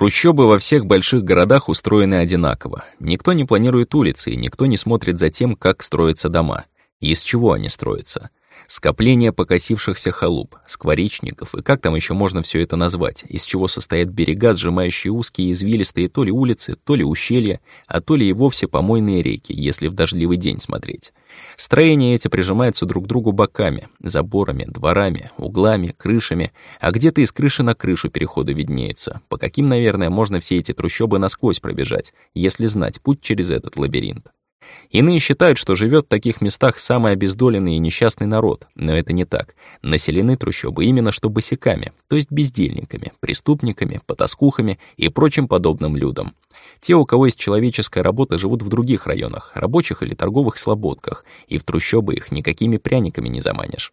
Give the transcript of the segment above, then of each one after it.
Трущобы во всех больших городах устроены одинаково. Никто не планирует улицы, и никто не смотрит за тем, как строятся дома, из чего они строятся. Скопление покосившихся халуп, скворечников и как там еще можно все это назвать, из чего состоят берега, сжимающие узкие извилистые то ли улицы, то ли ущелья, а то ли и вовсе помойные реки, если в дождливый день смотреть. Строения эти прижимаются друг к другу боками, заборами, дворами, углами, крышами, а где-то из крыши на крышу переходы виднеются, по каким, наверное, можно все эти трущобы насквозь пробежать, если знать путь через этот лабиринт. Иные считают, что живет в таких местах самый обездоленный и несчастный народ, но это не так. Населены трущобы именно что босиками, то есть бездельниками, преступниками, потаскухами и прочим подобным людям. Те, у кого есть человеческая работа, живут в других районах, рабочих или торговых слободках, и в трущобы их никакими пряниками не заманишь.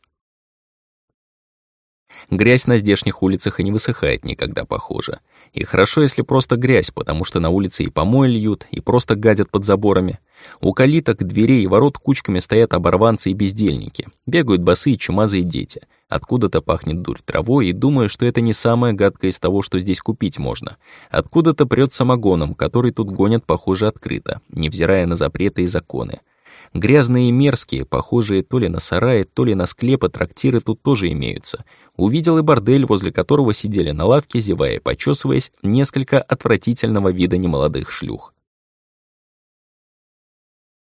Грязь на здешних улицах и не высыхает никогда, похоже. И хорошо, если просто грязь, потому что на улице и помои льют, и просто гадят под заборами. У калиток, дверей и ворот кучками стоят оборванцы и бездельники. Бегают босые чумазые дети. Откуда-то пахнет дурь травой, и думаю, что это не самое гадкое из того, что здесь купить можно. Откуда-то прёт самогоном, который тут гонят, похоже, открыто, невзирая на запреты и законы. Грязные и мерзкие, похожие то ли на сараи, то ли на склепы, трактиры тут тоже имеются. Увидел и бордель, возле которого сидели на лавке, зевая и почесываясь, несколько отвратительного вида немолодых шлюх.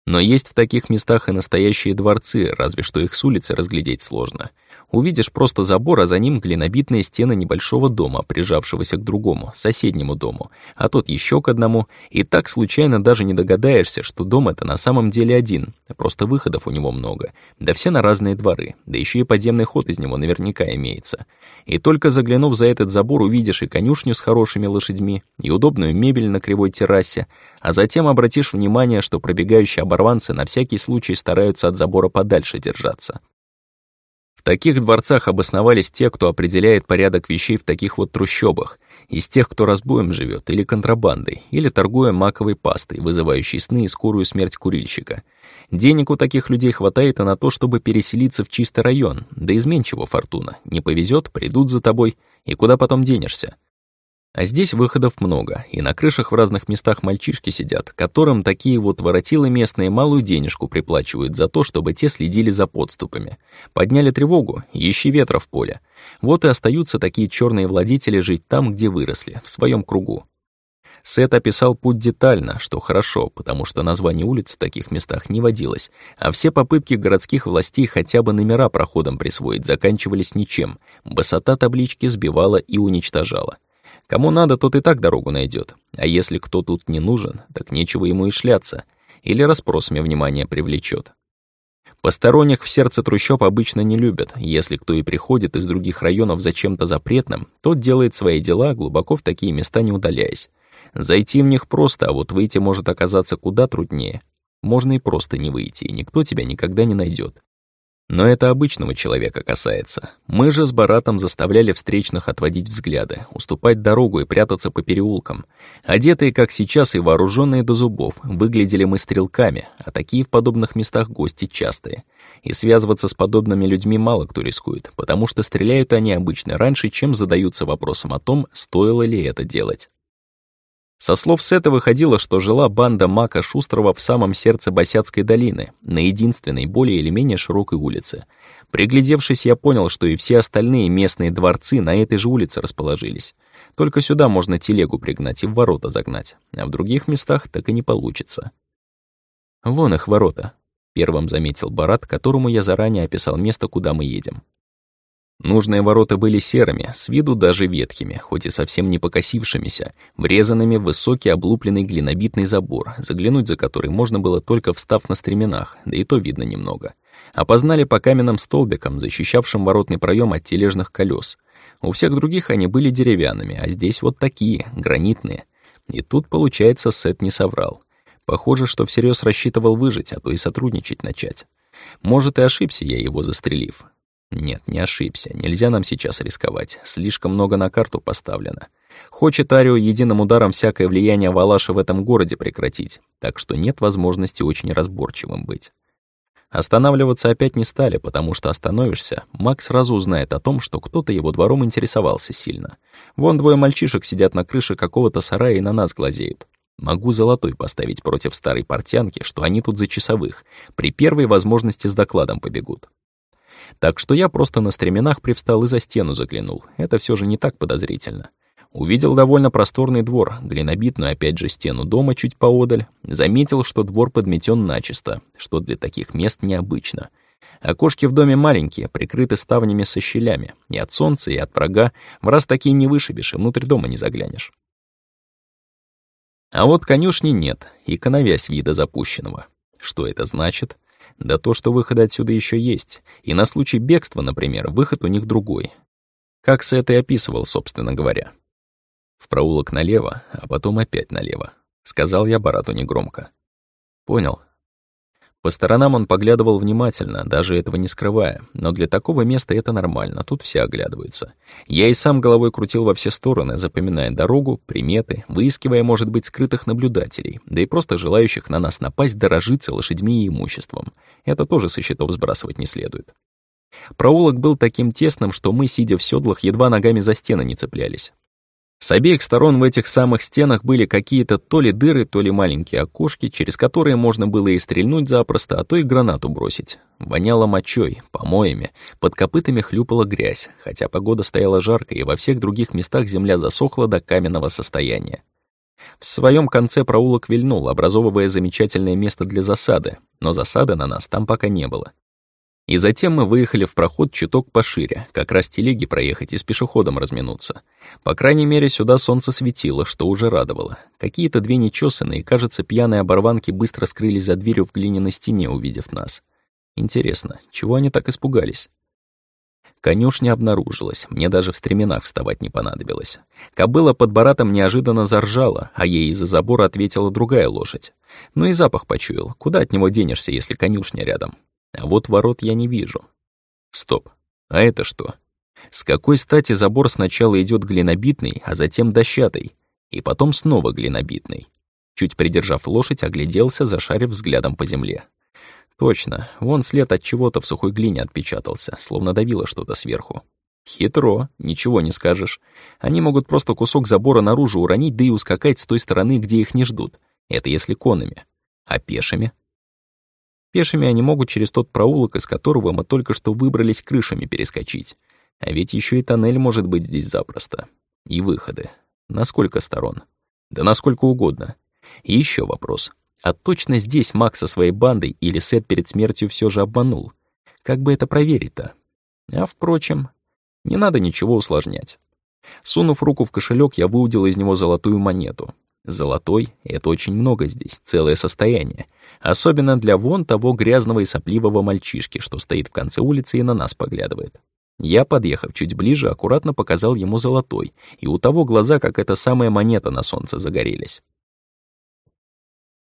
Но есть в таких местах и настоящие дворцы, разве что их с улицы разглядеть сложно. Увидишь просто забор, а за ним глинобитные стены небольшого дома, прижавшегося к другому, соседнему дому, а тот еще к одному, и так случайно даже не догадаешься, что дом это на самом деле один, просто выходов у него много, да все на разные дворы, да еще и подземный ход из него наверняка имеется. И только заглянув за этот забор, увидишь и конюшню с хорошими лошадьми, и удобную мебель на кривой террасе, а затем обратишь внимание, что пробегающий оборванцы на всякий случай стараются от забора подальше держаться. В таких дворцах обосновались те, кто определяет порядок вещей в таких вот трущобах, из тех, кто разбоем живет или контрабандой, или торгуя маковой пастой, вызывающей сны и скорую смерть курильщика. Денег у таких людей хватает и на то, чтобы переселиться в чистый район, да изменчиво фортуна. Не повезет, придут за тобой, и куда потом денешься? А здесь выходов много, и на крышах в разных местах мальчишки сидят, которым такие вот воротилы местные малую денежку приплачивают за то, чтобы те следили за подступами. Подняли тревогу, ищи ветра в поле. Вот и остаются такие черные владетели жить там, где выросли, в своем кругу. Сет описал путь детально, что хорошо, потому что название улиц в таких местах не водилось, а все попытки городских властей хотя бы номера проходом присвоить заканчивались ничем. Высота таблички сбивала и уничтожала. Кому надо, тот и так дорогу найдет. А если кто тут не нужен, так нечего ему и шляться. Или расспросами внимание привлечет. Посторонних в сердце трущоб обычно не любят. Если кто и приходит из других районов за чем-то запретным, тот делает свои дела, глубоко в такие места не удаляясь. Зайти в них просто, а вот выйти может оказаться куда труднее. Можно и просто не выйти, и никто тебя никогда не найдет. Но это обычного человека касается. Мы же с Баратом заставляли встречных отводить взгляды, уступать дорогу и прятаться по переулкам. Одетые, как сейчас, и вооруженные до зубов, выглядели мы стрелками, а такие в подобных местах гости частые. И связываться с подобными людьми мало кто рискует, потому что стреляют они обычно раньше, чем задаются вопросом о том, стоило ли это делать. Со слов Сета выходило, что жила банда Мака Шустрова в самом сердце Босяцкой долины, на единственной более или менее широкой улице. Приглядевшись, я понял, что и все остальные местные дворцы на этой же улице расположились. Только сюда можно телегу пригнать и в ворота загнать, а в других местах так и не получится. «Вон их ворота», — первым заметил Барат, которому я заранее описал место, куда мы едем. Нужные ворота были серыми, с виду даже ветхими, хоть и совсем не покосившимися, врезанными в высокий облупленный глинобитный забор, заглянуть за который можно было только встав на стременах, да и то видно немного. Опознали по каменным столбикам, защищавшим воротный проем от тележных колес. У всех других они были деревянными, а здесь вот такие, гранитные. И тут, получается, Сет не соврал. Похоже, что всерьез рассчитывал выжить, а то и сотрудничать начать. Может, и ошибся я его застрелив. Нет, не ошибся. Нельзя нам сейчас рисковать. Слишком много на карту поставлено. Хочет Арио единым ударом всякое влияние Валаша в этом городе прекратить, так что нет возможности очень разборчивым быть. Останавливаться опять не стали, потому что остановишься, Мак сразу узнает о том, что кто-то его двором интересовался сильно. Вон двое мальчишек сидят на крыше какого-то сарая и на нас глазеют. Могу золотой поставить против старой портянки, что они тут за часовых. При первой возможности с докладом побегут. Так что я просто на стременах привстал и за стену заглянул. Это все же не так подозрительно. Увидел довольно просторный двор, глинобитную опять же стену дома чуть поодаль. Заметил, что двор подметен начисто, что для таких мест необычно. Окошки в доме маленькие, прикрыты ставнями со щелями. И от солнца, и от врага. В раз такие не вышибешь, и внутрь дома не заглянешь. А вот конюшни нет, и коновязь вида запущенного. Что это значит? Да то, что выход отсюда еще есть. И на случай бегства, например, выход у них другой. Как Сет и описывал, собственно говоря. В проулок налево, а потом опять налево. Сказал я Барату негромко. Понял, по сторонам он поглядывал внимательно, даже этого не скрывая, но для такого места это нормально, тут все оглядываются. Я и сам головой крутил во все стороны, запоминая дорогу, приметы, выискивая, может быть, скрытых наблюдателей, да и просто желающих на нас напасть дорожиться лошадьми и имуществом. Это тоже со счетов сбрасывать не следует. Проулок был таким тесным, что мы, сидя в седлах, едва ногами за стены не цеплялись. С обеих сторон в этих самых стенах были какие-то то ли дыры, то ли маленькие окошки, через которые можно было и стрельнуть запросто, а то и гранату бросить. Воняло мочой, помоями, под копытами хлюпала грязь, хотя погода стояла жарко, и во всех других местах земля засохла до каменного состояния. В своем конце проулок вильнул, образовывая замечательное место для засады, но засады на нас там пока не было. И затем мы выехали в проход чуток пошире, как раз телеги проехать и с пешеходом разминуться. По крайней мере, сюда солнце светило, что уже радовало. Какие-то две нечесанные, кажется, пьяные оборванки быстро скрылись за дверью в глиняной стене, увидев нас. Интересно, чего они так испугались? Конюшня обнаружилась, мне даже в стременах вставать не понадобилось. Кобыла под баратом неожиданно заржала, а ей из-за забора ответила другая лошадь. Ну и запах почуял, куда от него денешься, если конюшня рядом? А вот ворот я не вижу. Стоп, а это что? С какой стати забор сначала идет глинобитный, а затем дощатый, и потом снова глинобитный? Чуть придержав лошадь, огляделся, зашарив взглядом по земле. Точно, вон след от чего-то в сухой глине отпечатался, словно давило что-то сверху. Хитро, ничего не скажешь. Они могут просто кусок забора наружу уронить, да и ускакать с той стороны, где их не ждут. Это если конами. А пешими? Пешими они могут через тот проулок, из которого мы только что выбрались крышами перескочить. А ведь еще и тоннель может быть здесь запросто. И выходы. На сколько сторон? Да насколько угодно. И еще вопрос. А точно здесь Макс со своей бандой или Сет перед смертью все же обманул? Как бы это проверить-то? А впрочем, не надо ничего усложнять. Сунув руку в кошелек, я выудил из него золотую монету. Золотой — это очень много здесь, целое состояние. Особенно для вон того грязного и сопливого мальчишки, что стоит в конце улицы и на нас поглядывает. Я, подъехав чуть ближе, аккуратно показал ему золотой, и у того глаза, как эта самая монета на солнце, загорелись.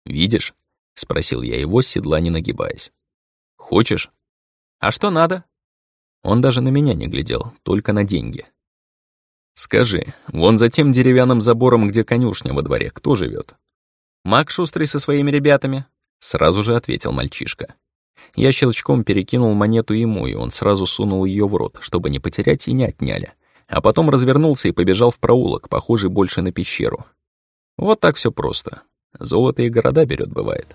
«Видишь?» — спросил я его, седла не нагибаясь. «Хочешь?» «А что надо?» Он даже на меня не глядел, только на деньги. «Скажи, вон за тем деревянным забором, где конюшня во дворе, кто живет? «Мак Шустрый со своими ребятами», — сразу же ответил мальчишка. Я щелчком перекинул монету ему, и он сразу сунул ее в рот, чтобы не потерять и не отняли. А потом развернулся и побежал в проулок, похожий больше на пещеру. Вот так все просто. Золото и города берет, бывает.